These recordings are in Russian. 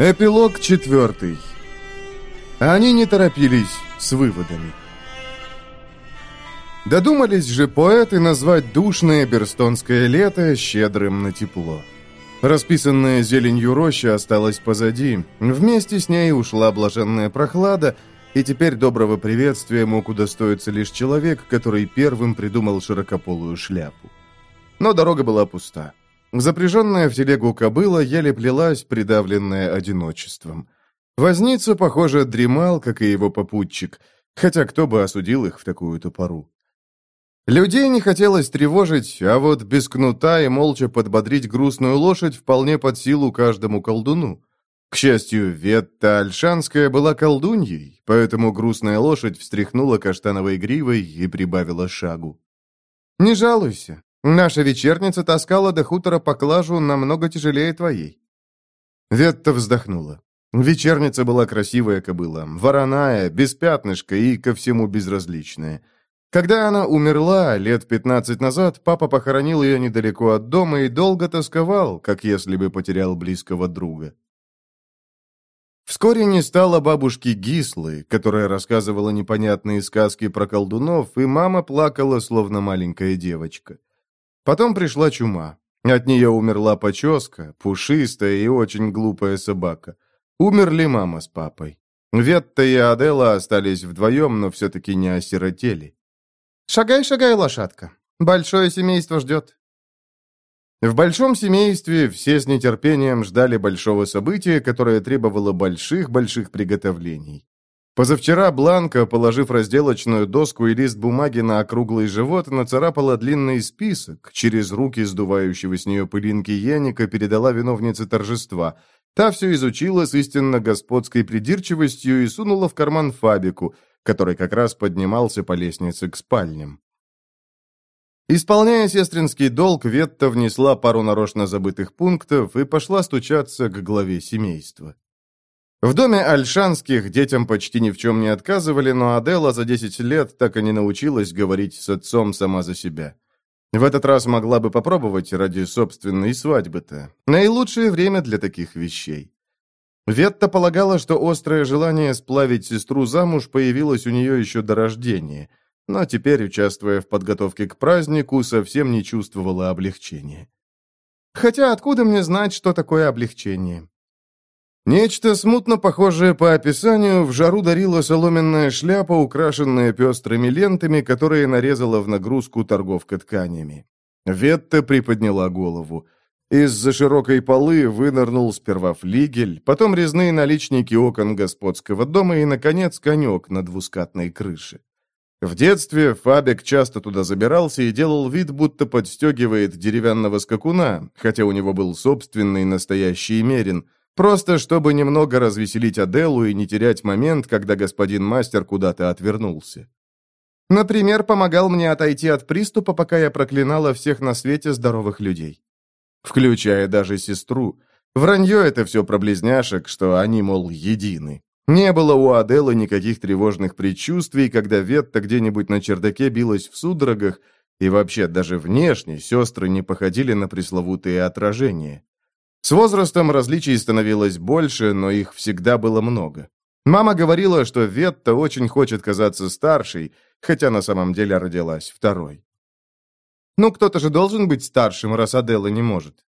Эпилог четвертый. Они не торопились с выводами. Додумались же поэты назвать душное берстонское лето щедрым на тепло. Расписанная зеленью роща осталась позади, вместе с ней ушла блаженная прохлада, и теперь доброго приветствия мог удостоиться лишь человек, который первым придумал широкополую шляпу. Но дорога была пуста. Запряженная в телегу кобыла еле плелась, придавленная одиночеством. Возница, похоже, дремал, как и его попутчик, хотя кто бы осудил их в такую-то пору. Людей не хотелось тревожить, а вот без кнута и молча подбодрить грустную лошадь вполне под силу каждому колдуну. К счастью, Ветта Альшанская была колдуньей, поэтому грустная лошадь встряхнула каштановой гривой и прибавила шагу. «Не жалуйся. Наша вечерница таскала до хутора поклажу намного тяжелее твоей». Ветта вздохнула. Вечерница была красивая кобыла, вороная, без пятнышка и ко всему безразличная. Когда она умерла лет пятнадцать назад, папа похоронил ее недалеко от дома и долго тосковал, как если бы потерял близкого друга. Вскоре не стало бабушки Гислы, которая рассказывала непонятные сказки про колдунов, и мама плакала, словно маленькая девочка. Потом пришла чума. От нее умерла поческа, пушистая и очень глупая собака. Умерли мама с папой. Ветта и Адела остались вдвоем, но все-таки не осиротели. «Шагай, шагай, лошадка. Большое семейство ждет». В большом семействе все с нетерпением ждали большого события, которое требовало больших-больших приготовлений. Позавчера Бланка, положив разделочную доску и лист бумаги на округлый живот, нацарапала длинный список, через руки сдувающего с нее пылинки Яника передала виновнице торжества. Та все изучила с истинно господской придирчивостью и сунула в карман Фабику, который как раз поднимался по лестнице к спальням. Исполняя сестринский долг, Ветта внесла пару нарочно забытых пунктов и пошла стучаться к главе семейства. В доме Альшанских детям почти ни в чем не отказывали, но Адела за 10 лет так и не научилась говорить с отцом сама за себя. В этот раз могла бы попробовать ради собственной свадьбы-то. Наилучшее время для таких вещей. Ветта полагала, что острое желание сплавить сестру замуж появилось у нее еще до рождения, но теперь, участвуя в подготовке к празднику, совсем не чувствовала облегчения. Хотя откуда мне знать, что такое облегчение? Нечто смутно похожее по описанию в жару дарила соломенная шляпа, украшенная пестрыми лентами, которые нарезала в нагрузку торговка тканями. Ветта приподняла голову. Из-за широкой полы вынырнул сперва флигель, потом резные наличники окон господского дома и, наконец, конек на двускатной крыше. В детстве Фабик часто туда забирался и делал вид, будто подстегивает деревянного скакуна, хотя у него был собственный настоящий мерин – Просто чтобы немного развеселить Аделу и не терять момент, когда господин мастер куда-то отвернулся. Например, помогал мне отойти от приступа, пока я проклинала всех на свете здоровых людей. Включая даже сестру. Вранье это все про близняшек, что они, мол, едины. Не было у Аделы никаких тревожных предчувствий, когда Ветта где-нибудь на чердаке билась в судорогах, и вообще даже внешне сестры не походили на пресловутые отражения. С возрастом различий становилось больше, но их всегда было много. Мама говорила, что Ветта очень хочет казаться старшей, хотя на самом деле родилась второй. Ну, кто-то же должен быть старшим, раз Аделла не может.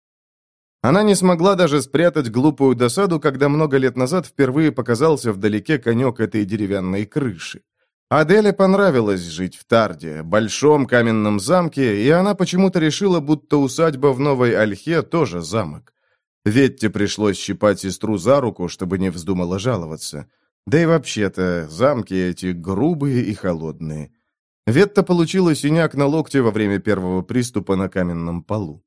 Она не смогла даже спрятать глупую досаду, когда много лет назад впервые показался вдалеке конек этой деревянной крыши. Аделе понравилось жить в Тарде, большом каменном замке, и она почему-то решила, будто усадьба в Новой Ольхе тоже замок. Ветте пришлось щипать сестру за руку, чтобы не вздумала жаловаться. Да и вообще-то, замки эти грубые и холодные. Ветта получила синяк на локте во время первого приступа на каменном полу.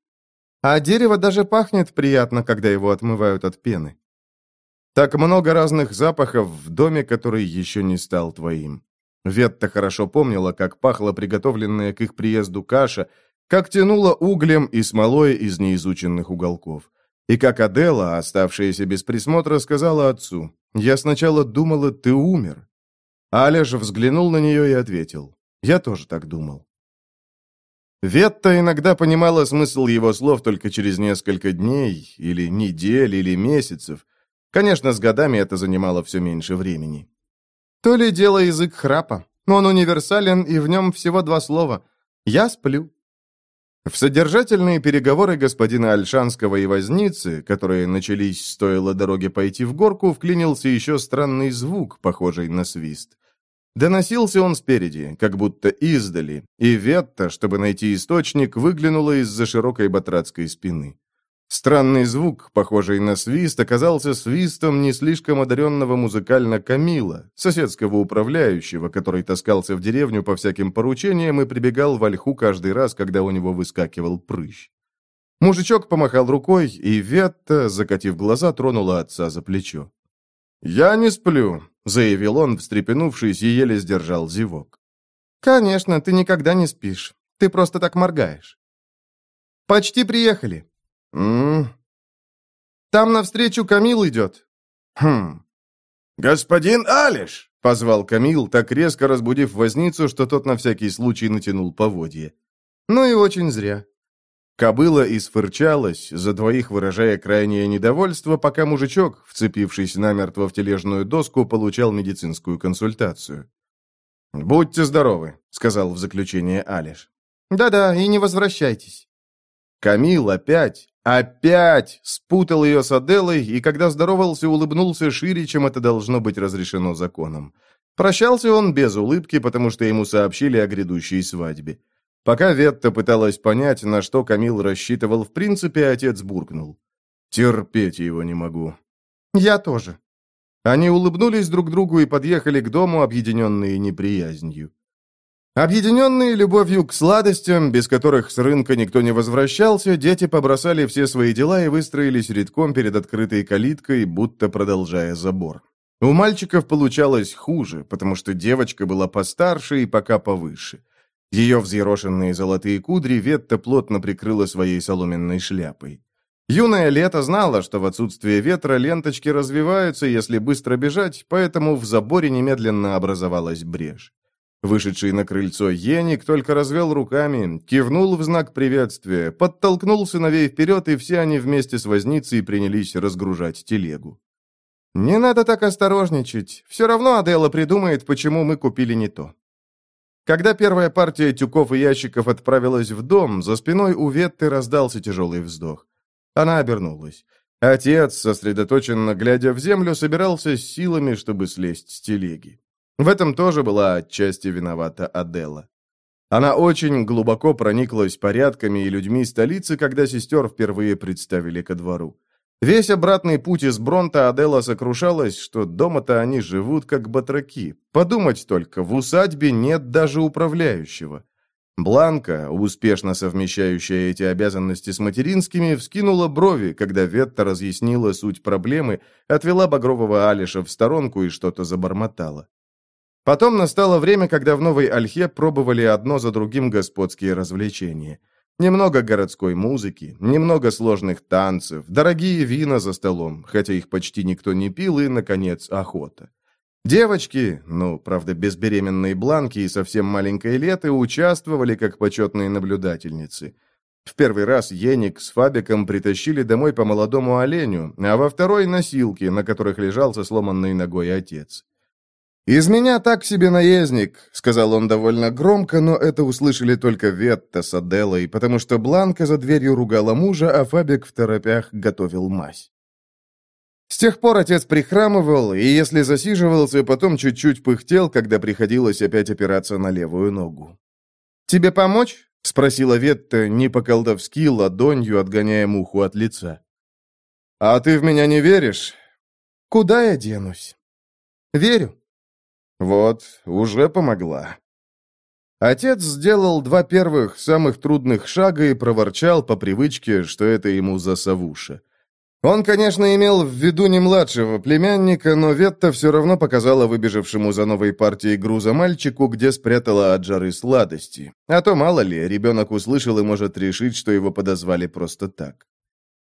А дерево даже пахнет приятно, когда его отмывают от пены. Так много разных запахов в доме, который еще не стал твоим. Ветта хорошо помнила, как пахла приготовленная к их приезду каша, как тянула углем и смолой из неизученных уголков. И как Адела, оставшаяся без присмотра, сказала отцу, «Я сначала думала, ты умер». Аля же взглянул на нее и ответил, «Я тоже так думал». Ветта иногда понимала смысл его слов только через несколько дней, или недель, или месяцев. Конечно, с годами это занимало все меньше времени. То ли дело язык храпа. Он универсален, и в нем всего два слова. «Я сплю». В содержательные переговоры господина Альшанского и Возницы, которые начались, стоило дороге пойти в горку, вклинился еще странный звук, похожий на свист. Доносился он спереди, как будто издали, и Ветта, чтобы найти источник, выглянула из-за широкой батрацкой спины. Странный звук, похожий на свист, оказался свистом не слишком одаренного музыкально Камила, соседского управляющего, который таскался в деревню по всяким поручениям и прибегал в ольху каждый раз, когда у него выскакивал прыщ. Мужичок помахал рукой, и Ветта, закатив глаза, тронула отца за плечо. «Я не сплю», — заявил он, встрепенувшись, и еле сдержал зевок. «Конечно, ты никогда не спишь. Ты просто так моргаешь». «Почти приехали», «М? Там навстречу Камил идет». Хм. «Господин Алиш!» — позвал Камил, так резко разбудив возницу, что тот на всякий случай натянул поводье. «Ну и очень зря». Кобыла исфырчалась, за двоих выражая крайнее недовольство, пока мужичок, вцепившись намертво в тележную доску, получал медицинскую консультацию. «Будьте здоровы», — сказал в заключение Алиш. «Да-да, и не возвращайтесь». Камил опять, Опять спутал ее с Аделой, и когда здоровался, улыбнулся шире, чем это должно быть разрешено законом. Прощался он без улыбки, потому что ему сообщили о грядущей свадьбе. Пока Ветта пыталась понять, на что Камил рассчитывал в принципе, отец буркнул. «Терпеть его не могу». «Я тоже». Они улыбнулись друг другу и подъехали к дому, объединенные неприязнью. Объединенные любовью к сладостям, без которых с рынка никто не возвращался, дети побросали все свои дела и выстроились редком перед открытой калиткой, будто продолжая забор. У мальчиков получалось хуже, потому что девочка была постарше и пока повыше. Ее взъерошенные золотые кудри Ветта плотно прикрыла своей соломенной шляпой. Юное лето знало, что в отсутствие ветра ленточки развиваются, если быстро бежать, поэтому в заборе немедленно образовалась брешь. Вышедший на крыльцо Еник только развел руками, кивнул в знак приветствия, подтолкнул сыновей вперед, и все они вместе с возницей принялись разгружать телегу. «Не надо так осторожничать. Все равно Адела придумает, почему мы купили не то». Когда первая партия тюков и ящиков отправилась в дом, за спиной у Ветты раздался тяжелый вздох. Она обернулась. Отец, сосредоточенно глядя в землю, собирался с силами, чтобы слезть с телеги. В этом тоже была отчасти виновата Адела. Она очень глубоко прониклась порядками и людьми столицы, когда сестер впервые представили ко двору. Весь обратный путь из Бронта Адела сокрушалась, что дома-то они живут как батраки. Подумать только, в усадьбе нет даже управляющего. Бланка, успешно совмещающая эти обязанности с материнскими, вскинула брови, когда Ветта разъяснила суть проблемы, отвела Багрового Алиша в сторонку и что-то забормотала. Потом настало время, когда в Новой Ольхе пробовали одно за другим господские развлечения. Немного городской музыки, немного сложных танцев, дорогие вина за столом, хотя их почти никто не пил, и, наконец, охота. Девочки, ну, правда, без беременной бланки и совсем маленькой леты, участвовали как почетные наблюдательницы. В первый раз Еник с Фабиком притащили домой по молодому оленю, а во второй — носилки, на которых лежал со сломанной ногой отец. «Из меня так себе наездник», — сказал он довольно громко, но это услышали только Ветта с Аделой, потому что Бланка за дверью ругала мужа, а Фабик в торопях готовил мазь. С тех пор отец прихрамывал, и если засиживался, потом чуть-чуть пыхтел, когда приходилось опять опираться на левую ногу. «Тебе помочь?» — спросила Ветта не по-колдовски, ладонью отгоняя муху от лица. «А ты в меня не веришь?» «Куда я денусь?» «Верю. Вот, уже помогла. Отец сделал два первых, самых трудных шага и проворчал по привычке, что это ему за совуша. Он, конечно, имел в виду не младшего племянника, но Ветта все равно показала выбежавшему за новой партией груза мальчику, где спрятала от жары сладости. А то, мало ли, ребенок услышал и может решить, что его подозвали просто так.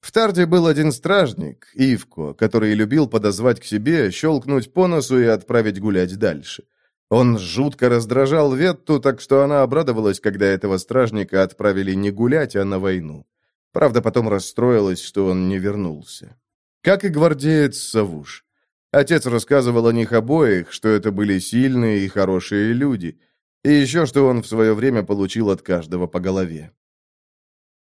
В Тарде был один стражник, Ивко, который любил подозвать к себе, щелкнуть по носу и отправить гулять дальше. Он жутко раздражал Ветту, так что она обрадовалась, когда этого стражника отправили не гулять, а на войну. Правда, потом расстроилась, что он не вернулся. Как и гвардеец Савуш. Отец рассказывал о них обоих, что это были сильные и хорошие люди, и еще что он в свое время получил от каждого по голове.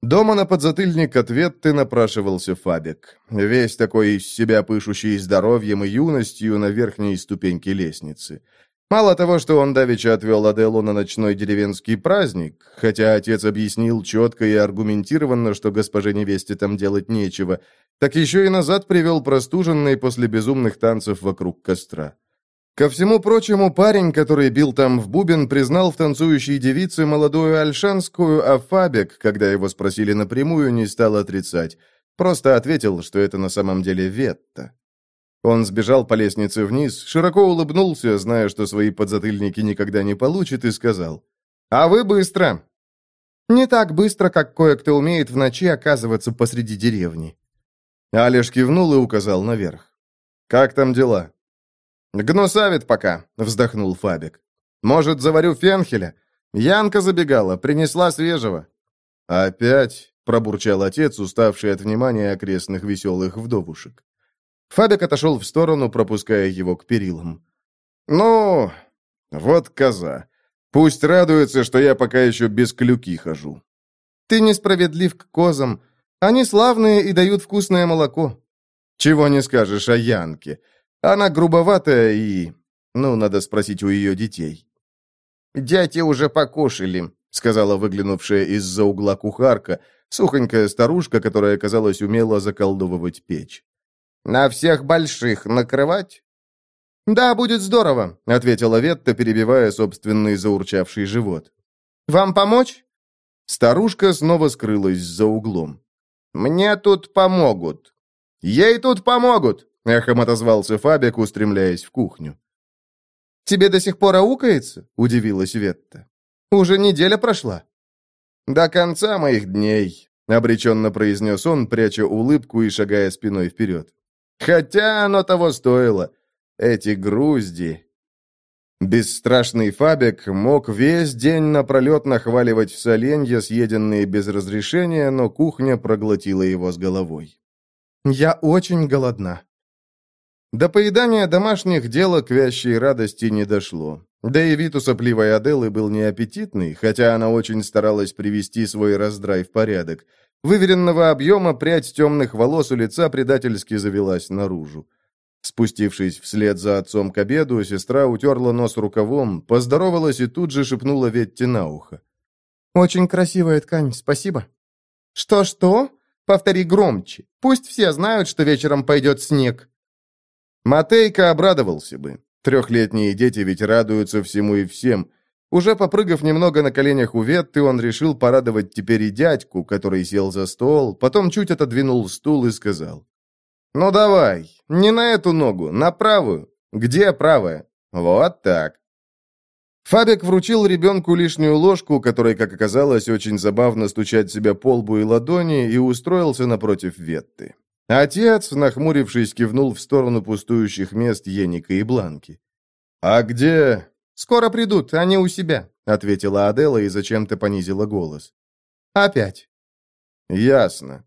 Дома на подзатыльник ответ ты напрашивался Фабик, весь такой из себя пышущий здоровьем и юностью на верхней ступеньке лестницы. Мало того, что он давеча отвел Аделу на ночной деревенский праздник, хотя отец объяснил четко и аргументированно, что госпоже невесте там делать нечего, так еще и назад привел простуженный после безумных танцев вокруг костра. Ко всему прочему, парень, который бил там в бубен, признал в танцующей девице молодую альшанскую, а Фабек, когда его спросили напрямую, не стал отрицать. Просто ответил, что это на самом деле Ветта. Он сбежал по лестнице вниз, широко улыбнулся, зная, что свои подзатыльники никогда не получит, и сказал, «А вы быстро!» «Не так быстро, как кое-кто умеет в ночи оказываться посреди деревни». Алиш кивнул и указал наверх. «Как там дела?» «Гнусавит пока», — вздохнул Фабик. «Может, заварю фенхеля? Янка забегала, принесла свежего». «Опять?» — пробурчал отец, уставший от внимания окрестных веселых вдовушек. Фабик отошел в сторону, пропуская его к перилам. «Ну, вот коза. Пусть радуется, что я пока еще без клюки хожу». «Ты несправедлив к козам. Они славные и дают вкусное молоко». «Чего не скажешь о Янке. Она грубоватая и... Ну, надо спросить у ее детей». «Дети уже покушали», — сказала выглянувшая из-за угла кухарка, сухонькая старушка, которая, казалось, умела заколдовывать печь. «На всех больших накрывать?» «Да, будет здорово», — ответила Ветта, перебивая собственный заурчавший живот. «Вам помочь?» Старушка снова скрылась за углом. «Мне тут помогут». «Ей тут помогут!» — эхом отозвался Фабик, устремляясь в кухню. «Тебе до сих пор аукается?» — удивилась Ветта. «Уже неделя прошла». «До конца моих дней», — обреченно произнес он, пряча улыбку и шагая спиной вперед. «Хотя оно того стоило. Эти грузди». Бесстрашный Фабик мог весь день напролет нахваливать соленья, съеденные без разрешения, но кухня проглотила его с головой. «Я очень голодна», до поедания домашних дел к вящей радости не дошло. Да и вид у сопливой Аделы был неаппетитный, хотя она очень старалась привести свой раздрай в порядок. Выверенного объема прядь темных волос у лица предательски завелась наружу. Спустившись вслед за отцом к обеду, сестра утерла нос рукавом, поздоровалась и тут же шепнула Ветте на ухо. «Очень красивая ткань, спасибо». «Что-что? Повтори громче. Пусть все знают, что вечером пойдет снег». Матейка обрадовался бы. Трехлетние дети ведь радуются всему и всем. Уже попрыгав немного на коленях у Ветты, он решил порадовать теперь и дядьку, который сел за стол, потом чуть отодвинул стул и сказал. «Ну давай, не на эту ногу, на правую. Где правая? Вот так». Фабик вручил ребенку лишнюю ложку, которой, как оказалось, очень забавно стучать себя по лбу и ладони, и устроился напротив Ветты. Отец, нахмурившись, кивнул в сторону пустующих мест Еника и Бланки. «А где...» «Скоро придут, они у себя», — ответила Адела и зачем-то понизила голос. «Опять». «Ясно».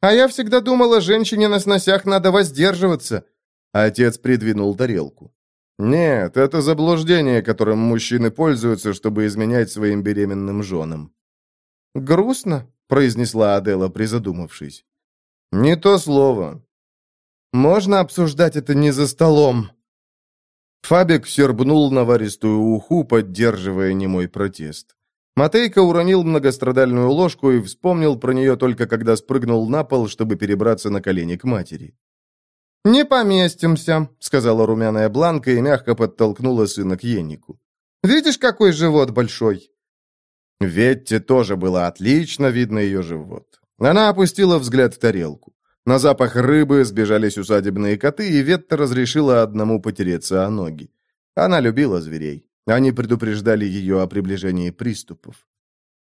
«А я всегда думала, женщине на сносях надо воздерживаться». Отец придвинул тарелку. «Нет, это заблуждение, которым мужчины пользуются, чтобы изменять своим беременным женам». «Грустно», — произнесла Адела, призадумавшись. «Не то слово. Можно обсуждать это не за столом». Фабик сербнул наваристую уху, поддерживая немой протест. Матейка уронил многострадальную ложку и вспомнил про нее только когда спрыгнул на пол, чтобы перебраться на колени к матери. «Не поместимся», — сказала румяная Бланка и мягко подтолкнула сына к Енику. «Видишь, какой живот большой?» Ветте тоже было отлично видно ее живот. Она опустила взгляд в тарелку. На запах рыбы сбежались усадебные коты, и Ветта разрешила одному потереться о ноги. Она любила зверей. Они предупреждали ее о приближении приступов.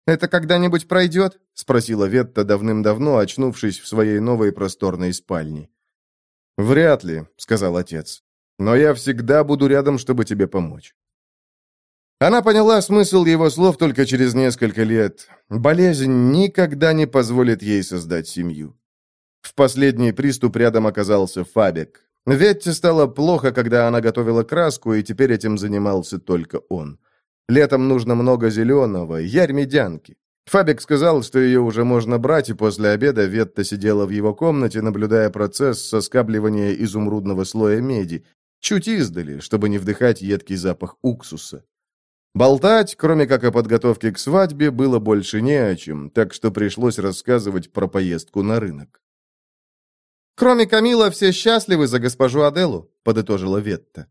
«Это когда-нибудь пройдет?» — спросила Ветта давным-давно, очнувшись в своей новой просторной спальне. «Вряд ли», — сказал отец. «Но я всегда буду рядом, чтобы тебе помочь». Она поняла смысл его слов только через несколько лет. Болезнь никогда не позволит ей создать семью. В последний приступ рядом оказался Фабик. Ветте стало плохо, когда она готовила краску, и теперь этим занимался только он. Летом нужно много зеленого, ярь медянки. Фабик сказал, что ее уже можно брать, и после обеда Ветта сидела в его комнате, наблюдая процесс соскабливания изумрудного слоя меди, чуть издали, чтобы не вдыхать едкий запах уксуса. Болтать, кроме как о подготовке к свадьбе, было больше не о чем, так что пришлось рассказывать про поездку на рынок. «Кроме Камила, все счастливы за госпожу Аделу», — подытожила Ветта.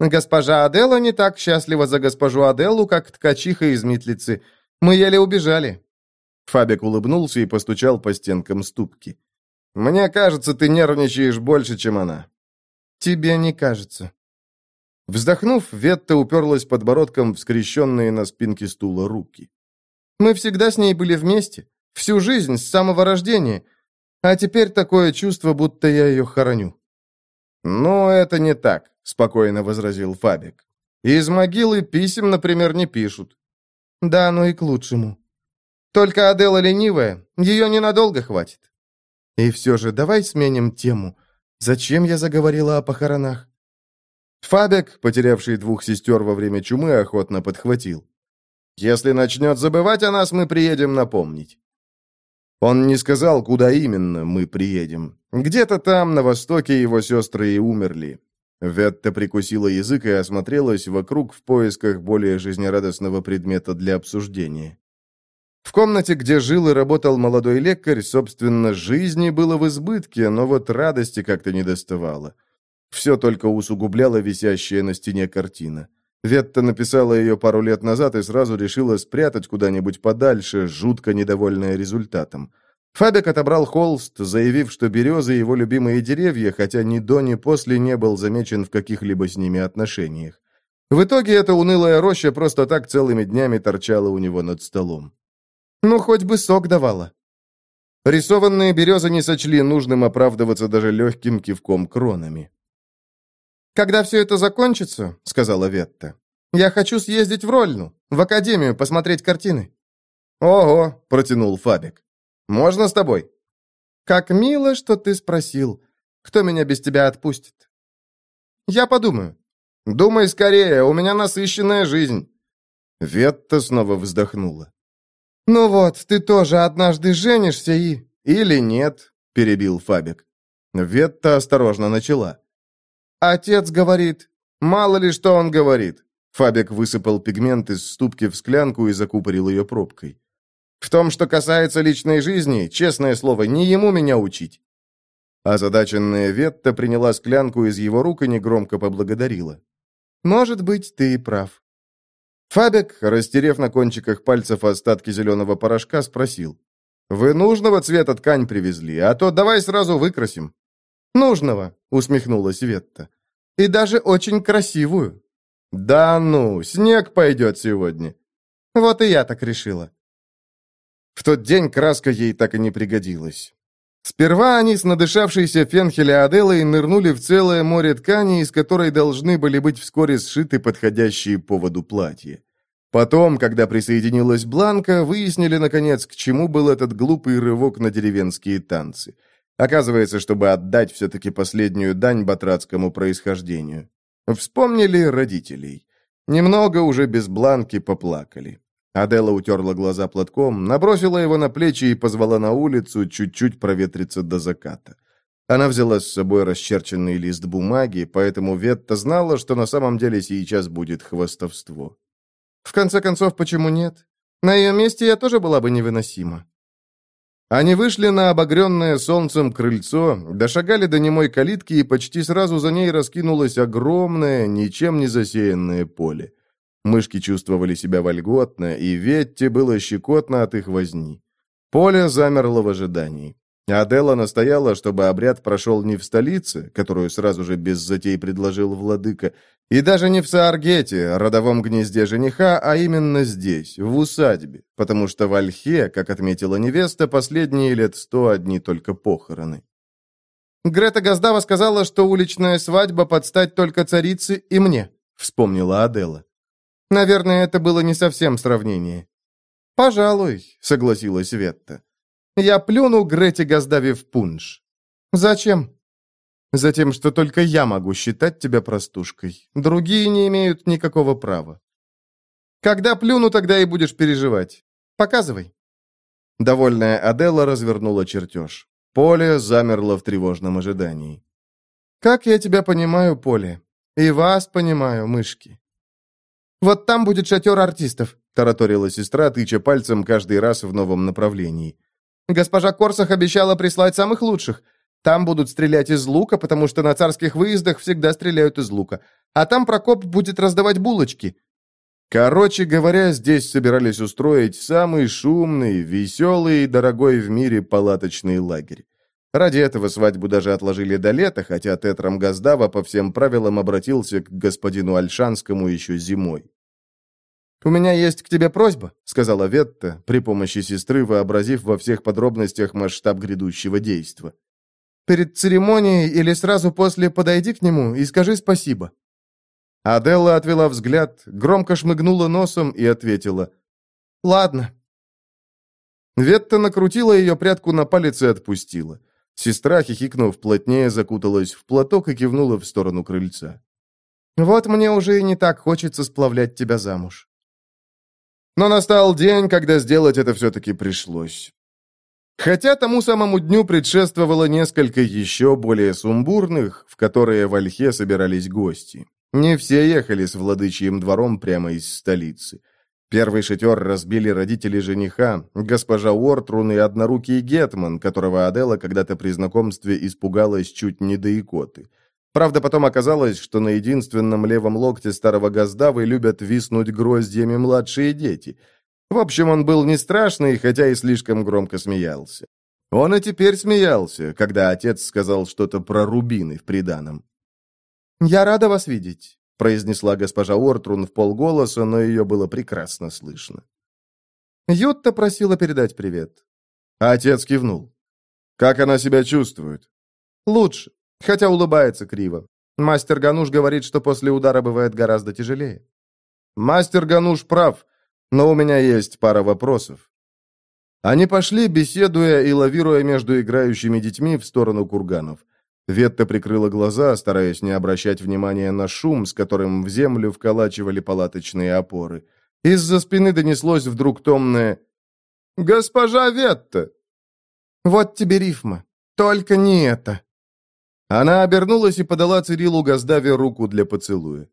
«Госпожа Адела не так счастлива за госпожу Аделу, как ткачиха из Митлицы. Мы еле убежали». Фабик улыбнулся и постучал по стенкам ступки. «Мне кажется, ты нервничаешь больше, чем она». «Тебе не кажется». Вздохнув, Ветта уперлась подбородком в скрещенные на спинке стула руки. «Мы всегда с ней были вместе. Всю жизнь, с самого рождения. А теперь такое чувство, будто я ее хороню». «Ну, это не так», — спокойно возразил Фабик. «Из могилы писем, например, не пишут. Да, ну и к лучшему. Только Адела ленивая, ее ненадолго хватит. И все же давай сменим тему. Зачем я заговорила о похоронах? Фабек, потерявший двух сестер во время чумы, охотно подхватил. «Если начнет забывать о нас, мы приедем напомнить». Он не сказал, куда именно мы приедем. Где-то там, на востоке, его сестры и умерли. Ветта прикусила язык и осмотрелась вокруг в поисках более жизнерадостного предмета для обсуждения. В комнате, где жил и работал молодой лекарь, собственно, жизни было в избытке, но вот радости как-то не доставало. Все только усугубляло висящая на стене картина. Ветта написала ее пару лет назад и сразу решила спрятать куда-нибудь подальше, жутко недовольная результатом. Фабик отобрал холст, заявив, что березы его любимые деревья, хотя ни до, ни после не был замечен в каких-либо с ними отношениях. В итоге эта унылая роща просто так целыми днями торчала у него над столом. Ну, хоть бы сок давала. Рисованные березы не сочли нужным оправдываться даже легким кивком кронами. «Когда все это закончится, — сказала Ветта, — я хочу съездить в Рольну, в академию, посмотреть картины». «Ого!» — протянул Фабик. Можно с тобой?» «Как мило, что ты спросил. Кто меня без тебя отпустит?» «Я подумаю». «Думай скорее, у меня насыщенная жизнь». Ветта снова вздохнула. «Ну вот, ты тоже однажды женишься и...» «Или нет», — перебил Фабик. Ветта осторожно начала. «Отец говорит...» «Мало ли, что он говорит». Фабик высыпал пигмент из ступки в склянку и закупорил ее пробкой. В том, что касается личной жизни, честное слово, не ему меня учить». Озадаченная Ветта приняла склянку из его рук и негромко поблагодарила. «Может быть, ты и прав». Фабек, растерев на кончиках пальцев остатки зеленого порошка, спросил. «Вы нужного цвета ткань привезли, а то давай сразу выкрасим». «Нужного», — усмехнулась Ветта. «И даже очень красивую». «Да ну, снег пойдет сегодня». «Вот и я так решила». В тот день краска ей так и не пригодилась. Сперва они с надышавшейся фенхеля Аделой нырнули в целое море ткани, из которой должны были быть вскоре сшиты подходящие поводу платья. Потом, когда присоединилась Бланка, выяснили, наконец, к чему был этот глупый рывок на деревенские танцы. Оказывается, чтобы отдать все-таки последнюю дань батрацкому происхождению. Вспомнили родителей. Немного уже без Бланки поплакали. Адела утерла глаза платком, набросила его на плечи и позвала на улицу чуть-чуть проветриться до заката. Она взяла с собой расчерченный лист бумаги, поэтому Ветта знала, что на самом деле сейчас будет хвостовство. В конце концов, почему нет? На ее месте я тоже была бы невыносима. Они вышли на обогренное солнцем крыльцо, дошагали до немой калитки, и почти сразу за ней раскинулось огромное, ничем не засеянное поле. Мышки чувствовали себя вольготно, и Ветте было щекотно от их возни. Поле замерло в ожидании. Адела настояла, чтобы обряд прошел не в столице, которую сразу же без затей предложил владыка, и даже не в Сааргете, родовом гнезде жениха, а именно здесь, в усадьбе, потому что в Ольхе, как отметила невеста, последние лет сто одни только похороны. «Грета Газдава сказала, что уличная свадьба подстать только царице и мне», — вспомнила Адела. Наверное, это было не совсем сравнение. «Пожалуй», — согласилась Ветта. Я плюну Грете Газдави в пунш. Зачем? Затем, что только я могу считать тебя простушкой. Другие не имеют никакого права. Когда плюну, тогда и будешь переживать. Показывай. Довольная Адела развернула чертеж. Поле замерло в тревожном ожидании. «Как я тебя понимаю, Поле? И вас понимаю, мышки». «Вот там будет шатер артистов», — тараторила сестра, тыча пальцем каждый раз в новом направлении. «Госпожа Корсах обещала прислать самых лучших. Там будут стрелять из лука, потому что на царских выездах всегда стреляют из лука. А там Прокоп будет раздавать булочки. Короче говоря, здесь собирались устроить самый шумный, веселый и дорогой в мире палаточный лагерь. Ради этого свадьбу даже отложили до лета, хотя Тетрам Газдава по всем правилам обратился к господину Альшанскому еще зимой. «У меня есть к тебе просьба», — сказала Ветта, при помощи сестры вообразив во всех подробностях масштаб грядущего действа. «Перед церемонией или сразу после подойди к нему и скажи спасибо». Аделла отвела взгляд, громко шмыгнула носом и ответила. «Ладно». Ветта накрутила ее прядку на палец и отпустила. Сестра, хихикнув плотнее, закуталась в платок и кивнула в сторону крыльца. «Вот мне уже и не так хочется сплавлять тебя замуж». Но настал день, когда сделать это все-таки пришлось. Хотя тому самому дню предшествовало несколько еще более сумбурных, в которые в Ольхе собирались гости. Не все ехали с владычьим двором прямо из столицы. Первый шатер разбили родители жениха, госпожа Уортрун и однорукий Гетман, которого Адела когда-то при знакомстве испугалась чуть не до икоты. Правда, потом оказалось, что на единственном левом локте старого Газдавы любят виснуть гроздьями младшие дети. В общем, он был не страшный, хотя и слишком громко смеялся. Он и теперь смеялся, когда отец сказал что-то про рубины в приданом. «Я рада вас видеть произнесла госпожа Ортрун в полголоса, но ее было прекрасно слышно. Ютта просила передать привет. Отец кивнул. «Как она себя чувствует?» «Лучше, хотя улыбается криво. Мастер Гануш говорит, что после удара бывает гораздо тяжелее». «Мастер Гануш прав, но у меня есть пара вопросов». Они пошли, беседуя и лавируя между играющими детьми в сторону курганов. Ветта прикрыла глаза, стараясь не обращать внимания на шум, с которым в землю вколачивали палаточные опоры. Из-за спины донеслось вдруг томное «Госпожа Ветта!» «Вот тебе рифма. Только не это!» Она обернулась и подала Цирилу Газдаве руку для поцелуя.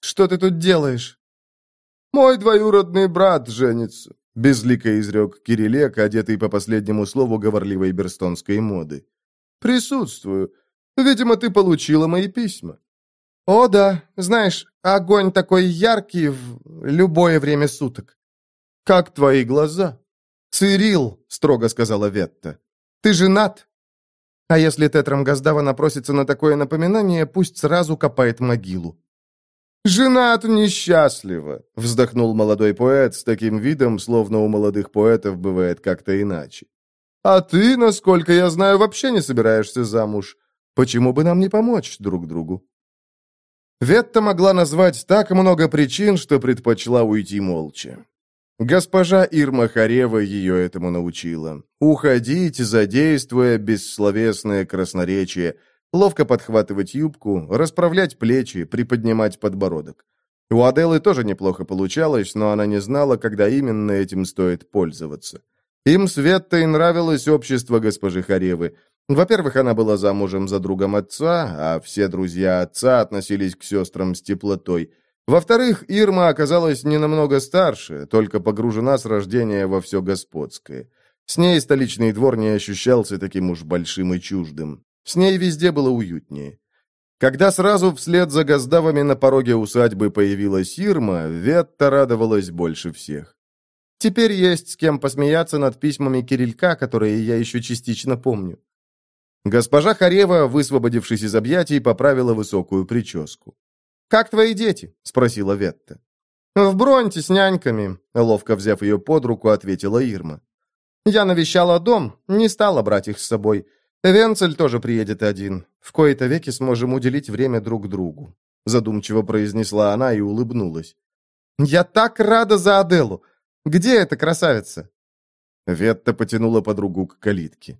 «Что ты тут делаешь?» «Мой двоюродный брат женится», — безлико изрек Кириллек, одетый по последнему слову говорливой берстонской моды. «Присутствую. Видимо, ты получила мои письма». «О, да. Знаешь, огонь такой яркий в любое время суток». «Как твои глаза?» «Цирил», — строго сказала Ветта. «Ты женат?» «А если Тетрам Газдава напросится на такое напоминание, пусть сразу копает могилу». «Женат несчастливо», — вздохнул молодой поэт с таким видом, словно у молодых поэтов бывает как-то иначе. «А ты, насколько я знаю, вообще не собираешься замуж. Почему бы нам не помочь друг другу? Ветта могла назвать так много причин, что предпочла уйти молча. Госпожа Ирма Харева ее этому научила. Уходить, задействуя бессловесное красноречие, ловко подхватывать юбку, расправлять плечи, приподнимать подбородок. У Аделы тоже неплохо получалось, но она не знала, когда именно этим стоит пользоваться. Им с Веттой нравилось общество госпожи Харевы, во-первых, она была замужем за другом отца, а все друзья отца относились к сестрам с теплотой. Во-вторых, Ирма оказалась не намного старше, только погружена с рождения во все господское. С ней столичный двор не ощущался таким уж большим и чуждым. С ней везде было уютнее. Когда сразу вслед за Газдавами на пороге усадьбы появилась Ирма, Ветта радовалась больше всех. Теперь есть с кем посмеяться над письмами Кирилька, которые я еще частично помню. Госпожа Харева, высвободившись из объятий, поправила высокую прическу. «Как твои дети?» — спросила Ветта. «В Бронте с няньками», — ловко взяв ее под руку, ответила Ирма. «Я навещала дом, не стала брать их с собой. Венцель тоже приедет один. В кои-то веки сможем уделить время друг другу», — задумчиво произнесла она и улыбнулась. «Я так рада за Аделу! Где эта красавица?» Ветта потянула подругу к калитке.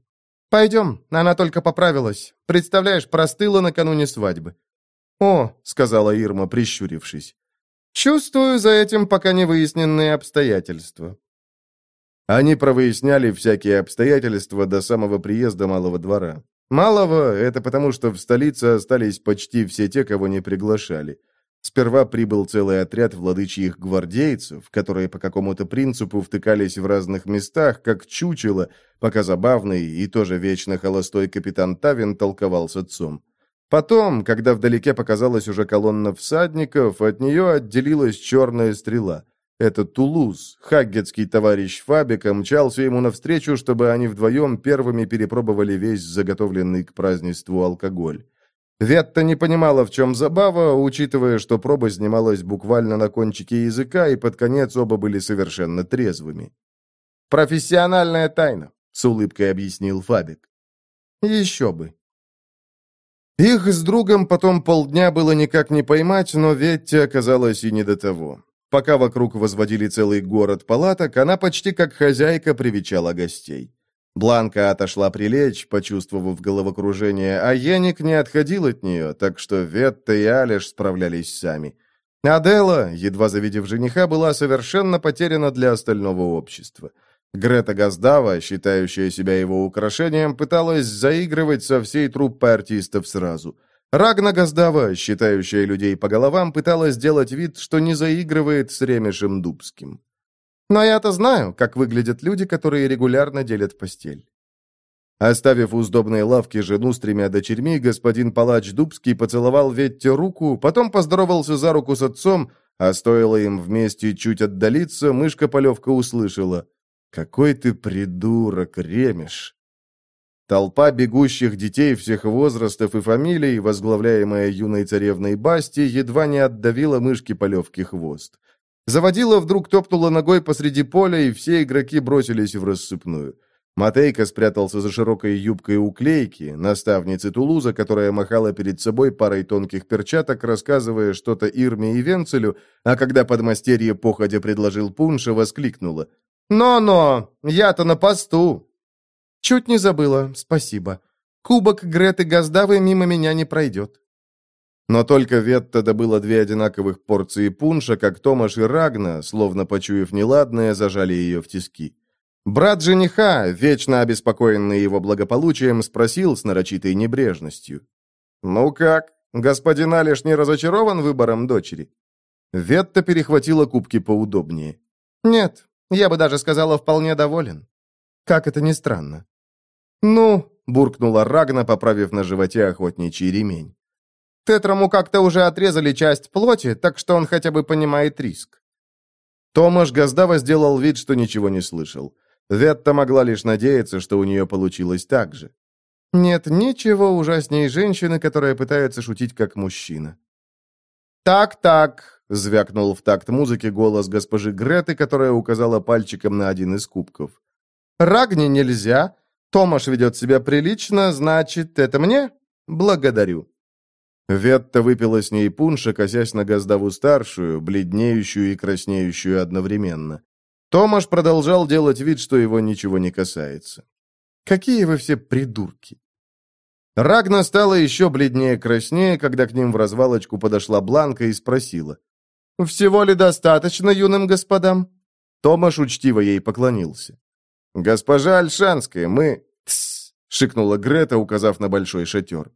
«Пойдем, она только поправилась. Представляешь, простыла накануне свадьбы». «О», — сказала Ирма, прищурившись. «Чувствую за этим пока не выясненные обстоятельства». Они провыясняли всякие обстоятельства до самого приезда Малого двора. Малого — это потому, что в столице остались почти все те, кого не приглашали. Сперва прибыл целый отряд владычьих гвардейцев, которые по какому-то принципу втыкались в разных местах, как чучело, пока забавный и тоже вечно холостой капитан Тавин толковал с отцом. Потом, когда вдалеке показалась уже колонна всадников, от нее отделилась черная стрела. Это Тулуз, хаггетский товарищ Фабика, мчался ему навстречу, чтобы они вдвоем первыми перепробовали весь заготовленный к празднеству алкоголь. Ветта не понимала, в чем забава, учитывая, что проба снималась буквально на кончике языка, и под конец оба были совершенно трезвыми. «Профессиональная тайна», — с улыбкой объяснил Фабик. «Еще бы». Их с другом потом полдня было никак не поймать, но Ветте оказалось и не до того. Пока вокруг возводили целый город палаток, она почти как хозяйка привечала гостей. Бланка отошла прилечь, почувствовав головокружение, а Яник не отходил от нее, так что Ветта и Алиш справлялись сами. Адела, едва завидев жениха, была совершенно потеряна для остального общества. Грета Газдава, считающая себя его украшением, пыталась заигрывать со всей труппой артистов сразу. Рагна Газдава, считающая людей по головам, пыталась сделать вид, что не заигрывает с Ремешем Дубским. Но я-то знаю, как выглядят люди, которые регулярно делят постель. Оставив у сдобной лавки жену с тремя дочерьми, господин палач Дубский поцеловал Ветте руку, потом поздоровался за руку с отцом, а стоило им вместе чуть отдалиться, мышка-полевка услышала. «Какой ты придурок, Ремеш!» Толпа бегущих детей всех возрастов и фамилий, возглавляемая юной царевной Басти, едва не отдавила мышки-полевки хвост. Заводила вдруг топнула ногой посреди поля, и все игроки бросились в рассыпную. Матейка спрятался за широкой юбкой уклейки, наставницы Тулуза, которая махала перед собой парой тонких перчаток, рассказывая что-то Ирме и Венцелю, а когда подмастерье походя предложил пунша, воскликнула. «Но-но, я-то на посту!» «Чуть не забыла, спасибо. Кубок Греты Газдавы мимо меня не пройдет». Но только Ветта добыла две одинаковых порции пунша, как Томаш и Рагна, словно почуяв неладное, зажали ее в тиски. Брат жениха, вечно обеспокоенный его благополучием, спросил с нарочитой небрежностью. «Ну как, господин Алиш не разочарован выбором дочери?» Ветта перехватила кубки поудобнее. «Нет, я бы даже сказала, вполне доволен. Как это ни странно». «Ну», — буркнула Рагна, поправив на животе охотничий ремень. Тетрому как-то уже отрезали часть плоти, так что он хотя бы понимает риск. Томаш Газдава сделал вид, что ничего не слышал. Ветта могла лишь надеяться, что у нее получилось так же. Нет ничего ужаснее женщины, которая пытается шутить как мужчина. «Так-так», — звякнул в такт музыки голос госпожи Греты, которая указала пальчиком на один из кубков. «Рагне нельзя. Томаш ведет себя прилично, значит, это мне? Благодарю». Ветта выпила с ней пунша, косясь на Газдаву-старшую, бледнеющую и краснеющую одновременно. Томаш продолжал делать вид, что его ничего не касается. «Какие вы все придурки!» Рагна стала еще бледнее краснее, когда к ним в развалочку подошла Бланка и спросила. «Всего ли достаточно юным господам?» Томаш учтиво ей поклонился. «Госпожа Альшанская, мы...» «Тссс!» — шикнула Грета, указав на большой шатер.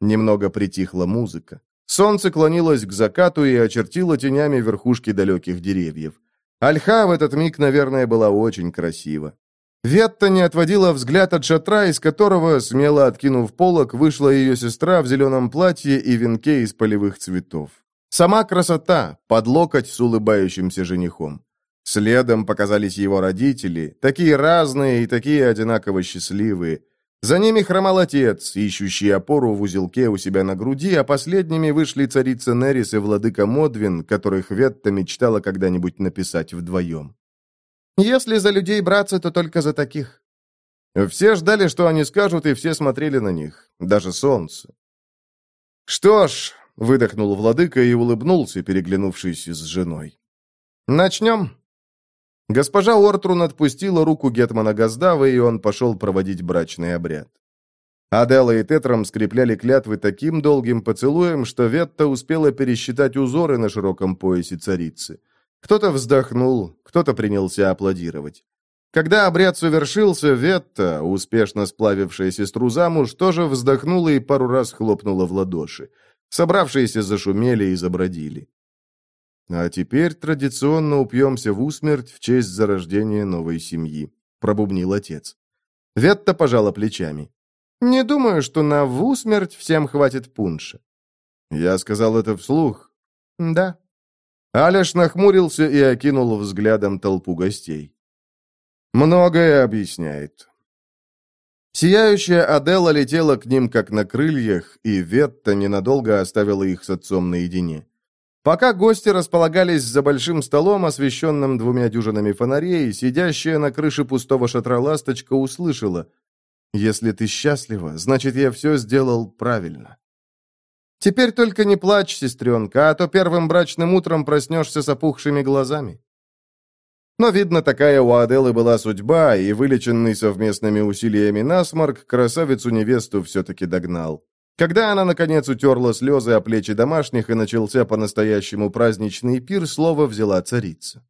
Немного притихла музыка. Солнце клонилось к закату и очертило тенями верхушки далеких деревьев. Альха в этот миг, наверное, была очень красива. Ветта не отводила взгляд от шатра, из которого, смело откинув полок, вышла ее сестра в зеленом платье и венке из полевых цветов. Сама красота, под локоть с улыбающимся женихом. Следом показались его родители, такие разные и такие одинаково счастливые. За ними хромал отец, ищущий опору в узелке у себя на груди, а последними вышли царица Нерис и владыка Модвин, которых Ветта мечтала когда-нибудь написать вдвоем. «Если за людей браться, то только за таких». Все ждали, что они скажут, и все смотрели на них, даже солнце. «Что ж», — выдохнул владыка и улыбнулся, переглянувшись с женой. «Начнем?» Госпожа Ортрун отпустила руку Гетмана Газдавы, и он пошел проводить брачный обряд. Адела и Тетрам скрепляли клятвы таким долгим поцелуем, что Ветта успела пересчитать узоры на широком поясе царицы. Кто-то вздохнул, кто-то принялся аплодировать. Когда обряд совершился, Ветта, успешно сплавившая сестру замуж, тоже вздохнула и пару раз хлопнула в ладоши. Собравшиеся зашумели и забродили. «А теперь традиционно упьемся в усмерть в честь зарождения новой семьи», — пробубнил отец. Ветта пожала плечами. «Не думаю, что на в усмерть всем хватит пунша». Я сказал это вслух. «Да». Алеш нахмурился и окинул взглядом толпу гостей. Многое объясняет. Сияющая Адела летела к ним как на крыльях, и Ветта ненадолго оставила их с отцом наедине. Пока гости располагались за большим столом, освещенным двумя дюжинами фонарей, сидящая на крыше пустого шатра ласточка услышала «Если ты счастлива, значит, я все сделал правильно». «Теперь только не плачь, сестренка, а то первым брачным утром проснешься с опухшими глазами». Но, видно, такая у Аделы была судьба, и вылеченный совместными усилиями насморк красавицу-невесту все-таки догнал. Когда она, наконец, утерла слезы о плечи домашних и начался по-настоящему праздничный пир, слово взяла царица.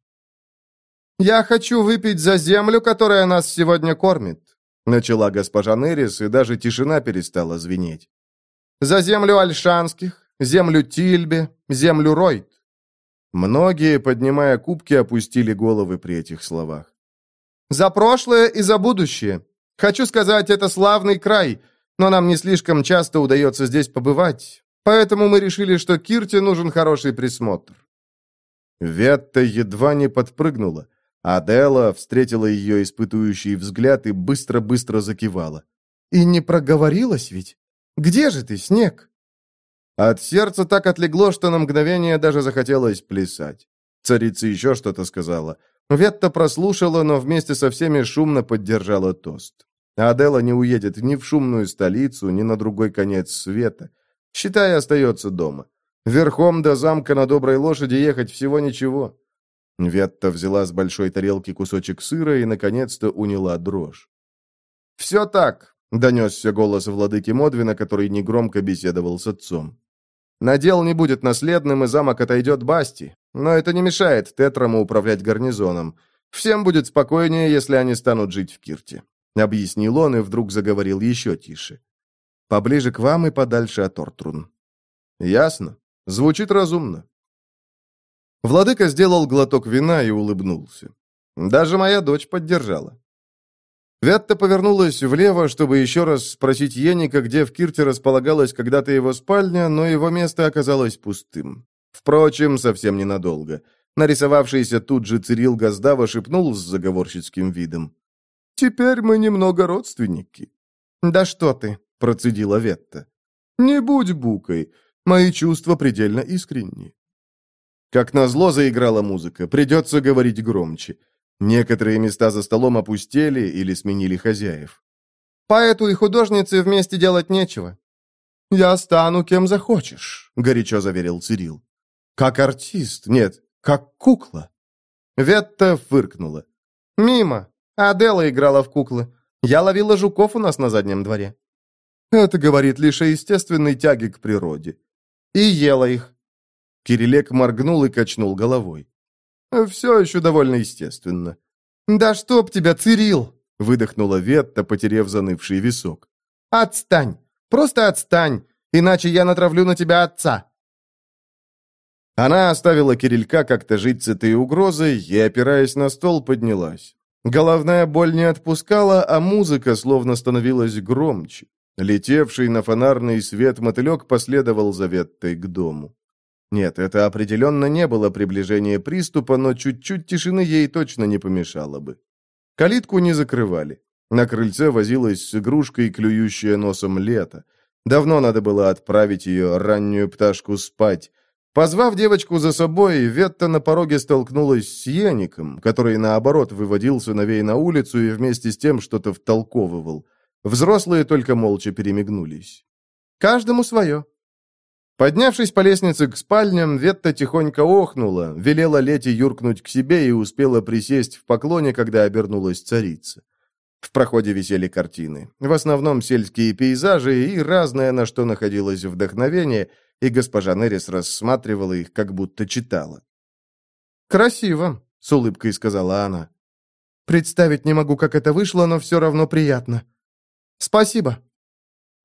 «Я хочу выпить за землю, которая нас сегодня кормит», начала госпожа Нерис, и даже тишина перестала звенеть. «За землю Альшанских, землю Тильбе, землю Ройт. Многие, поднимая кубки, опустили головы при этих словах. «За прошлое и за будущее. Хочу сказать, это славный край, но нам не слишком часто удается здесь побывать, поэтому мы решили, что Кирте нужен хороший присмотр». Ветта едва не подпрыгнула. Адела встретила ее испытующий взгляд и быстро-быстро закивала. «И не проговорилась ведь? Где же ты, Снег?» От сердца так отлегло, что на мгновение даже захотелось плясать. Царица еще что-то сказала. Ветта прослушала, но вместе со всеми шумно поддержала тост. Адела не уедет ни в шумную столицу, ни на другой конец света. Считай, остается дома. Верхом до замка на доброй лошади ехать всего ничего. Ветта взяла с большой тарелки кусочек сыра и, наконец-то, уняла дрожь. «Все так», — донесся голос владыки Модвина, который негромко беседовал с отцом. Надел не будет наследным, и замок отойдет Басти. Но это не мешает Тетраму управлять гарнизоном. Всем будет спокойнее, если они станут жить в Кирте», — объяснил он и вдруг заговорил еще тише. «Поближе к вам и подальше от Ортрун». «Ясно. Звучит разумно». Владыка сделал глоток вина и улыбнулся. «Даже моя дочь поддержала. Вятта повернулась влево, чтобы еще раз спросить Еника, где в Кирте располагалась когда-то его спальня, но его место оказалось пустым. Впрочем, совсем ненадолго. Нарисовавшийся тут же Цирил Газдава шепнул с заговорщицким видом. «Теперь мы немного родственники». «Да что ты», — процедила Ветта. «Не будь букой. Мои чувства предельно искренни». Как назло заиграла музыка, придется говорить громче. Некоторые места за столом опустели или сменили хозяев. «Поэту и художнице вместе делать нечего». «Я стану кем захочешь», — горячо заверил Цирил. «Как артист, нет, как кукла». Ветта фыркнула. «Мимо. Адела играла в куклы. Я ловила жуков у нас на заднем дворе». «Это говорит лишь о естественной тяге к природе». «И ела их». Кирилек моргнул и качнул головой. «Все еще довольно естественно». «Да чтоб тебя, Цирил!» — выдохнула Ветта, потеряв занывший висок. «Отстань! Просто отстань! Иначе я натравлю на тебя отца!» Она оставила Кирилька как-то жить с этой угрозой и, опираясь на стол, поднялась. Головная боль не отпускала, а музыка словно становилась громче. Летевший на фонарный свет мотылек последовал за Веттой к дому. Нет, это определенно не было приближение приступа, но чуть-чуть тишины ей точно не помешало бы. Калитку не закрывали. На крыльце возилась с игрушкой, клюющая носом лето. Давно надо было отправить ее, раннюю пташку, спать. Позвав девочку за собой, Ветта на пороге столкнулась с Яником, который, наоборот, выводил сыновей на улицу и вместе с тем что-то втолковывал. Взрослые только молча перемигнулись. «Каждому свое», Поднявшись по лестнице к спальням, Ветта тихонько охнула, велела Лете юркнуть к себе и успела присесть в поклоне, когда обернулась царица. В проходе висели картины. В основном сельские пейзажи и разное, на что находилось вдохновение, и госпожа Нерис рассматривала их, как будто читала. «Красиво», — с улыбкой сказала она. «Представить не могу, как это вышло, но все равно приятно. Спасибо.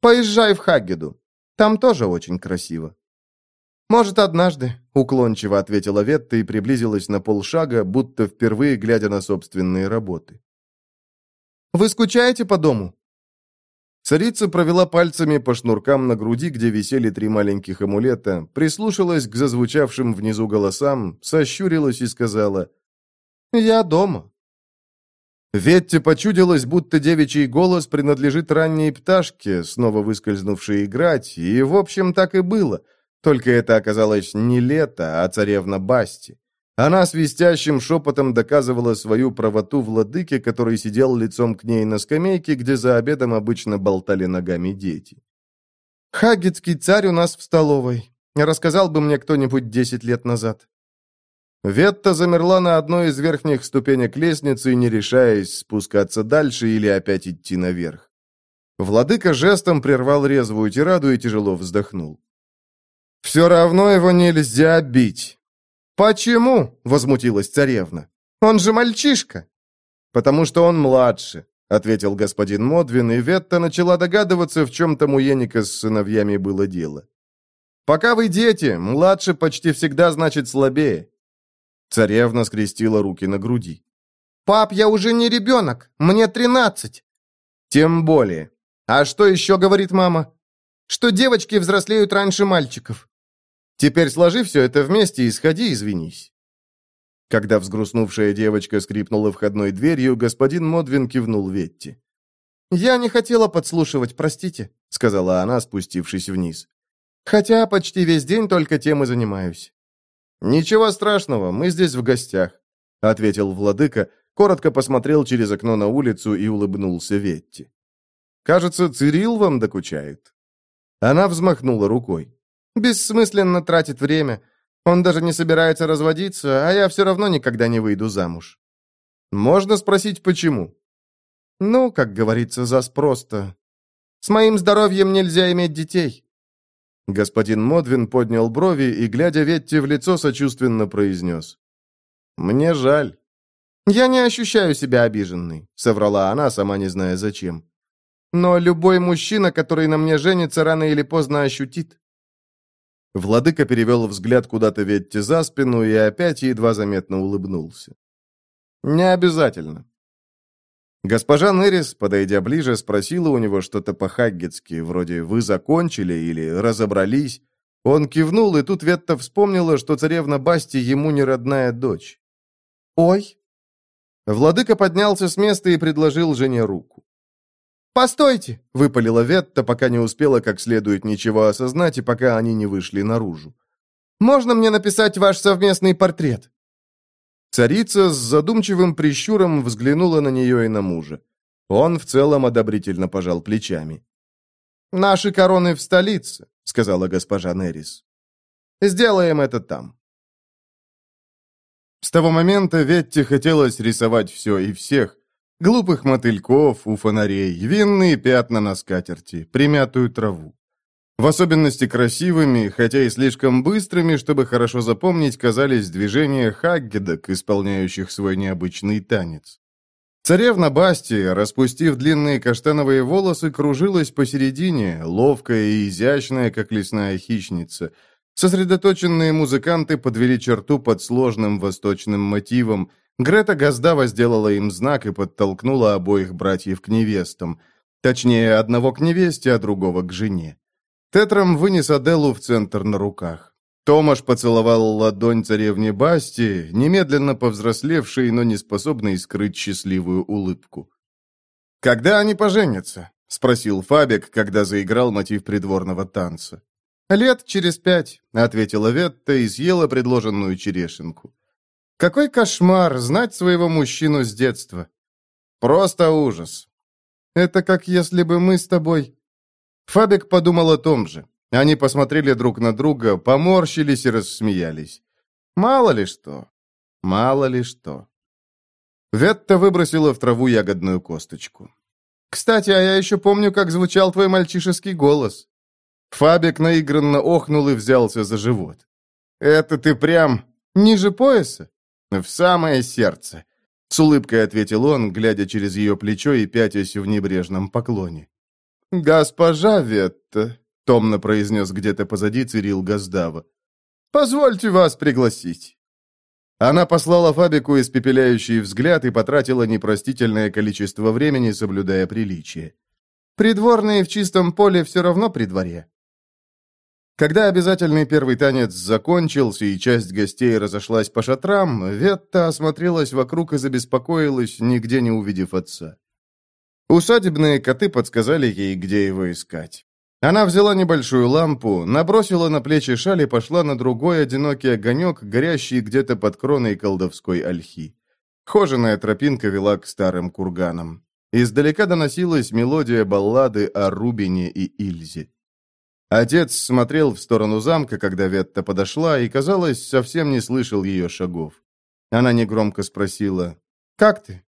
Поезжай в Хаггеду. Там тоже очень красиво». «Может, однажды», — уклончиво ответила Ветта и приблизилась на полшага, будто впервые глядя на собственные работы. «Вы скучаете по дому?» Царица провела пальцами по шнуркам на груди, где висели три маленьких амулета, прислушалась к зазвучавшим внизу голосам, сощурилась и сказала «Я дома». Ветте почудилось, будто девичий голос принадлежит ранней пташке, снова выскользнувшей играть, и, в общем, так и было, только это оказалось не лето, а царевна Басти. Она свистящим шепотом доказывала свою правоту владыке, который сидел лицом к ней на скамейке, где за обедом обычно болтали ногами дети. «Хаггетский царь у нас в столовой. Рассказал бы мне кто-нибудь десять лет назад». Ветта замерла на одной из верхних ступенек лестницы, не решаясь спускаться дальше или опять идти наверх. Владыка жестом прервал резвую тираду и тяжело вздохнул. «Все равно его нельзя бить». «Почему?» — возмутилась царевна. «Он же мальчишка». «Потому что он младше», — ответил господин Модвин, и Ветта начала догадываться, в чем тому Еника с сыновьями было дело. «Пока вы дети, младше почти всегда значит слабее. Царевна скрестила руки на груди. «Пап, я уже не ребенок. Мне тринадцать». «Тем более. А что еще говорит мама?» «Что девочки взрослеют раньше мальчиков». «Теперь сложи все это вместе и сходи извинись». Когда взгрустнувшая девочка скрипнула входной дверью, господин Модвин кивнул Ветти. «Я не хотела подслушивать, простите», — сказала она, спустившись вниз. «Хотя почти весь день только тем и занимаюсь». «Ничего страшного, мы здесь в гостях», — ответил владыка, коротко посмотрел через окно на улицу и улыбнулся Ветти. «Кажется, Цирил вам докучает». Она взмахнула рукой. «Бессмысленно тратит время. Он даже не собирается разводиться, а я все равно никогда не выйду замуж». «Можно спросить, почему?» «Ну, как говорится, зас просто. С моим здоровьем нельзя иметь детей. Господин Модвин поднял брови и, глядя Ветти в лицо, сочувственно произнес. «Мне жаль». «Я не ощущаю себя обиженной», — соврала она, сама не зная зачем. «Но любой мужчина, который на мне женится, рано или поздно ощутит». Владыка перевел взгляд куда-то Ветти за спину и опять едва заметно улыбнулся. «Не обязательно. Госпожа Нерис, подойдя ближе, спросила у него что-то по-хаггетски, вроде «Вы закончили» или «Разобрались». Он кивнул, и тут Ветта вспомнила, что царевна Басти ему не родная дочь. «Ой!» Владыка поднялся с места и предложил жене руку. «Постойте!» — выпалила Ветта, пока не успела как следует ничего осознать и пока они не вышли наружу. «Можно мне написать ваш совместный портрет?» Царица с задумчивым прищуром взглянула на нее и на мужа. Он в целом одобрительно пожал плечами. «Наши короны в столице», — сказала госпожа Нерис. «Сделаем это там». С того момента Ветте хотелось рисовать все и всех. Глупых мотыльков у фонарей, винные пятна на скатерти, примятую траву. В особенности красивыми, хотя и слишком быстрыми, чтобы хорошо запомнить, казались движения хаггедок, исполняющих свой необычный танец. Царевна Басти, распустив длинные каштановые волосы, кружилась посередине, ловкая и изящная, как лесная хищница. Сосредоточенные музыканты подвели черту под сложным восточным мотивом. Грета Газдава сделала им знак и подтолкнула обоих братьев к невестам. Точнее, одного к невесте, а другого к жене. Тетрам вынес Аделу в центр на руках. Томаш поцеловал ладонь царевне Басти, немедленно повзрослевшей, но не способной скрыть счастливую улыбку. «Когда они поженятся?» — спросил Фабик, когда заиграл мотив придворного танца. «Лет через пять», — ответила Ветта и съела предложенную черешенку. «Какой кошмар знать своего мужчину с детства!» «Просто ужас!» «Это как если бы мы с тобой...» Фабик подумал о том же. Они посмотрели друг на друга, поморщились и рассмеялись. Мало ли что. Мало ли что. Ветта выбросила в траву ягодную косточку. «Кстати, а я еще помню, как звучал твой мальчишеский голос». Фабик наигранно охнул и взялся за живот. «Это ты прям ниже пояса?» «В самое сердце», — с улыбкой ответил он, глядя через ее плечо и пятясь в небрежном поклоне. «Госпожа Ветта», — томно произнес где-то позади Цирил Газдава, — «позвольте вас пригласить». Она послала Фабику испепеляющий взгляд и потратила непростительное количество времени, соблюдая приличие. «Придворные в чистом поле все равно при дворе». Когда обязательный первый танец закончился и часть гостей разошлась по шатрам, Ветта осмотрелась вокруг и забеспокоилась, нигде не увидев отца. Усадебные коты подсказали ей, где его искать. Она взяла небольшую лампу, набросила на плечи шаль и пошла на другой одинокий огонек, горящий где-то под кроной колдовской ольхи. Хоженая тропинка вела к старым курганам. Издалека доносилась мелодия баллады о Рубине и Ильзе. Отец смотрел в сторону замка, когда Ветта подошла, и, казалось, совсем не слышал ее шагов. Она негромко спросила «Как ты?».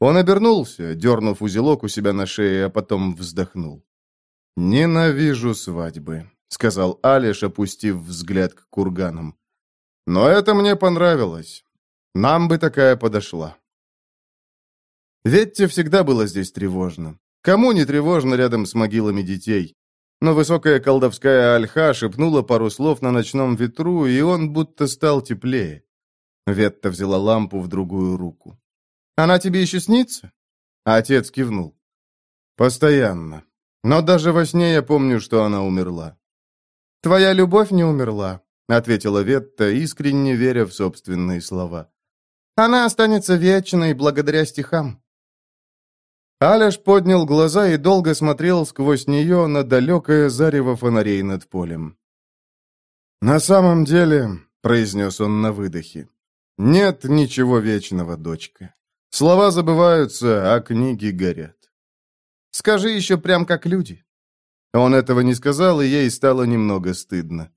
Он обернулся, дернув узелок у себя на шее, а потом вздохнул. «Ненавижу свадьбы», — сказал Алиш, опустив взгляд к курганам. «Но это мне понравилось. Нам бы такая подошла». Ветте всегда было здесь тревожно. Кому не тревожно рядом с могилами детей? Но высокая колдовская ольха шепнула пару слов на ночном ветру, и он будто стал теплее. Ветта взяла лампу в другую руку. «Она тебе еще снится?» Отец кивнул. «Постоянно. Но даже во сне я помню, что она умерла». «Твоя любовь не умерла», — ответила Ветта, искренне веря в собственные слова. «Она останется вечной благодаря стихам». Аляш поднял глаза и долго смотрел сквозь нее на далекое зарево фонарей над полем. «На самом деле», — произнес он на выдохе, — «нет ничего вечного, дочка. Слова забываются, а книги горят. Скажи еще прям как люди». Он этого не сказал, и ей стало немного стыдно.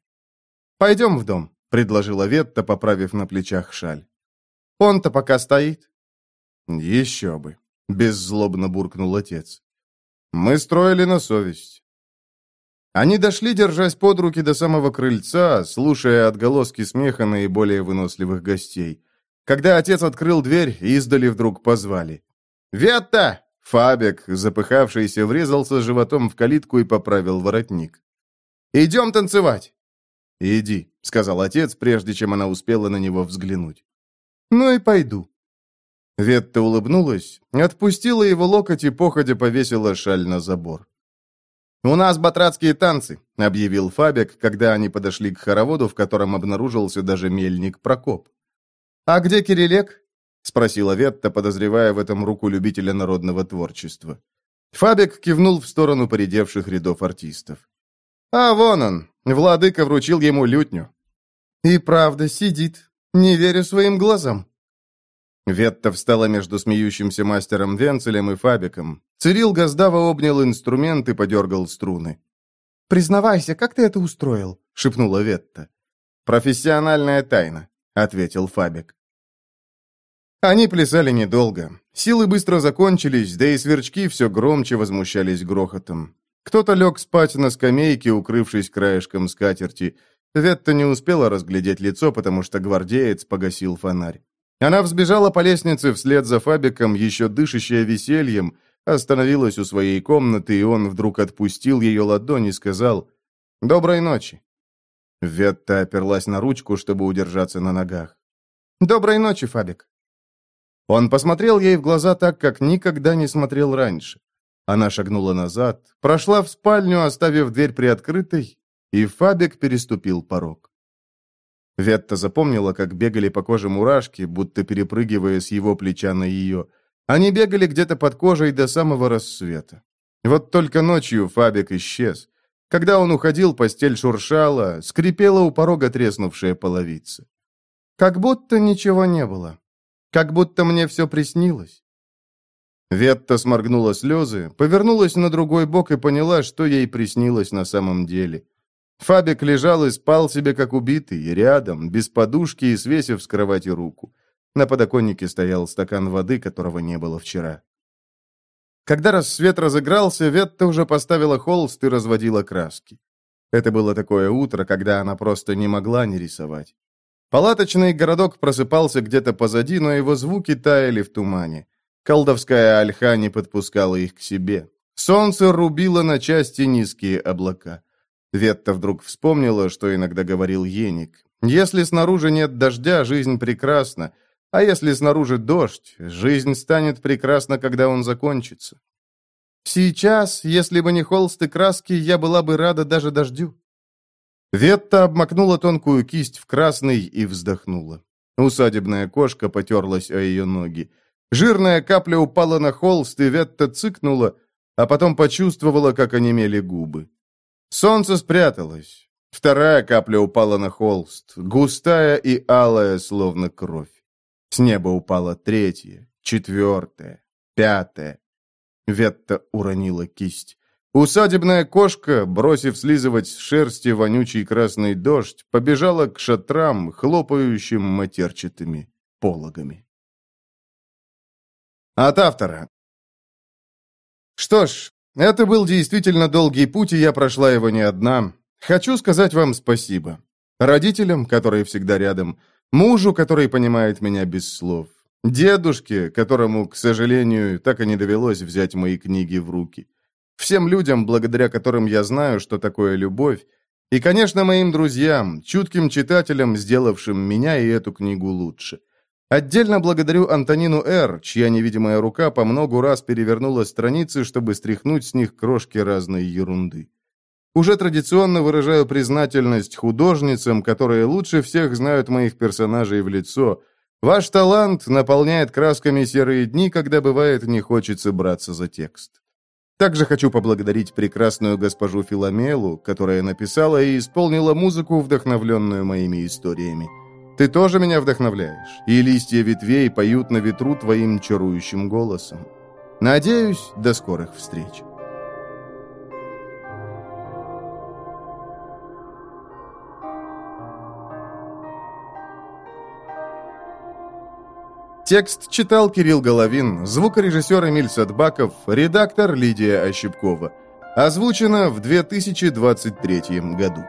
«Пойдем в дом», — предложила Ветта, поправив на плечах шаль. «Он-то пока стоит». «Еще бы», Беззлобно буркнул отец. Мы строили на совесть. Они дошли, держась под руки до самого крыльца, слушая отголоски смеха наиболее выносливых гостей. Когда отец открыл дверь, издали вдруг позвали. «Ветта!» Фабик, запыхавшийся, врезался животом в калитку и поправил воротник. «Идем танцевать!» «Иди», — сказал отец, прежде чем она успела на него взглянуть. «Ну и пойду», Ветта улыбнулась, отпустила его локоть и походя повесила шаль на забор. «У нас батрацкие танцы», — объявил Фабик, когда они подошли к хороводу, в котором обнаружился даже мельник Прокоп. «А где Кирилек?» — спросила Ветта, подозревая в этом руку любителя народного творчества. Фабик кивнул в сторону поредевших рядов артистов. «А вон он!» — владыка вручил ему лютню. «И правда сидит. Не верю своим глазам», Ветта встала между смеющимся мастером Венцелем и Фабиком. Цирил Газдава обнял инструмент и подергал струны. «Признавайся, как ты это устроил?» — шепнула Ветта. «Профессиональная тайна», — ответил Фабик. Они плясали недолго. Силы быстро закончились, да и сверчки все громче возмущались грохотом. Кто-то лег спать на скамейке, укрывшись краешком скатерти. Ветта не успела разглядеть лицо, потому что гвардеец погасил фонарь. Она взбежала по лестнице вслед за Фабиком, еще дышащая весельем, остановилась у своей комнаты, и он вдруг отпустил ее ладонь и сказал «Доброй ночи». Ветта оперлась на ручку, чтобы удержаться на ногах. «Доброй ночи, Фабик». Он посмотрел ей в глаза так, как никогда не смотрел раньше. Она шагнула назад, прошла в спальню, оставив дверь приоткрытой, и Фабик переступил порог. Ветта запомнила, как бегали по коже мурашки, будто перепрыгивая с его плеча на ее. Они бегали где-то под кожей до самого рассвета. Вот только ночью Фабик исчез. Когда он уходил, постель шуршала, скрипела у порога треснувшая половица. Как будто ничего не было. Как будто мне все приснилось. Ветта сморгнула слезы, повернулась на другой бок и поняла, что ей приснилось на самом деле. Фабик лежал и спал себе как убитый, рядом, без подушки и свесив с кровати руку. На подоконнике стоял стакан воды, которого не было вчера. Когда рассвет разыгрался, Ветта уже поставила холст и разводила краски. Это было такое утро, когда она просто не могла не рисовать. Палаточный городок просыпался где-то позади, но его звуки таяли в тумане. Колдовская ольха не подпускала их к себе. Солнце рубило на части низкие облака. Ветта вдруг вспомнила, что иногда говорил Еник. «Если снаружи нет дождя, жизнь прекрасна, а если снаружи дождь, жизнь станет прекрасна, когда он закончится. Сейчас, если бы не холст и краски, я была бы рада даже дождю. Ветта обмакнула тонкую кисть в красный и вздохнула. Усадебная кошка потерлась о ее ноги. Жирная капля упала на холст, и Ветта цыкнула, а потом почувствовала, как онемели губы. Солнце спряталось. Вторая капля упала на холст, густая и алая, словно кровь. С неба упала третья, четвертая, пятая. Ветта уронила кисть. Усадебная кошка, бросив слизывать с шерсти вонючий красный дождь, побежала к шатрам, хлопающим матерчатыми пологами. От автора. Что ж, это был действительно долгий путь, и я прошла его не одна. Хочу сказать вам спасибо. Родителям, которые всегда рядом, Мужу, который понимает меня без слов. Дедушке, которому, к сожалению, так и не довелось взять мои книги в руки. Всем людям, благодаря которым я знаю, что такое любовь. И, конечно, моим друзьям, чутким читателям, сделавшим меня и эту книгу лучше. Отдельно благодарю Антонину Р., чья невидимая рука по многу раз перевернула страницы, чтобы стряхнуть с них крошки разной ерунды. Уже традиционно выражаю признательность художницам, которые лучше всех знают моих персонажей в лицо. Ваш талант наполняет красками серые дни, когда бывает не хочется браться за текст. Также хочу поблагодарить прекрасную госпожу Филомелу, которая написала и исполнила музыку, вдохновленную моими историями. Ты тоже меня вдохновляешь, и листья ветвей поют на ветру твоим чарующим голосом. Надеюсь, до скорых встреч. Текст читал Кирилл Головин, звукорежиссер Эмиль Садбаков, редактор Лидия Ощепкова. Озвучено в 2023 году.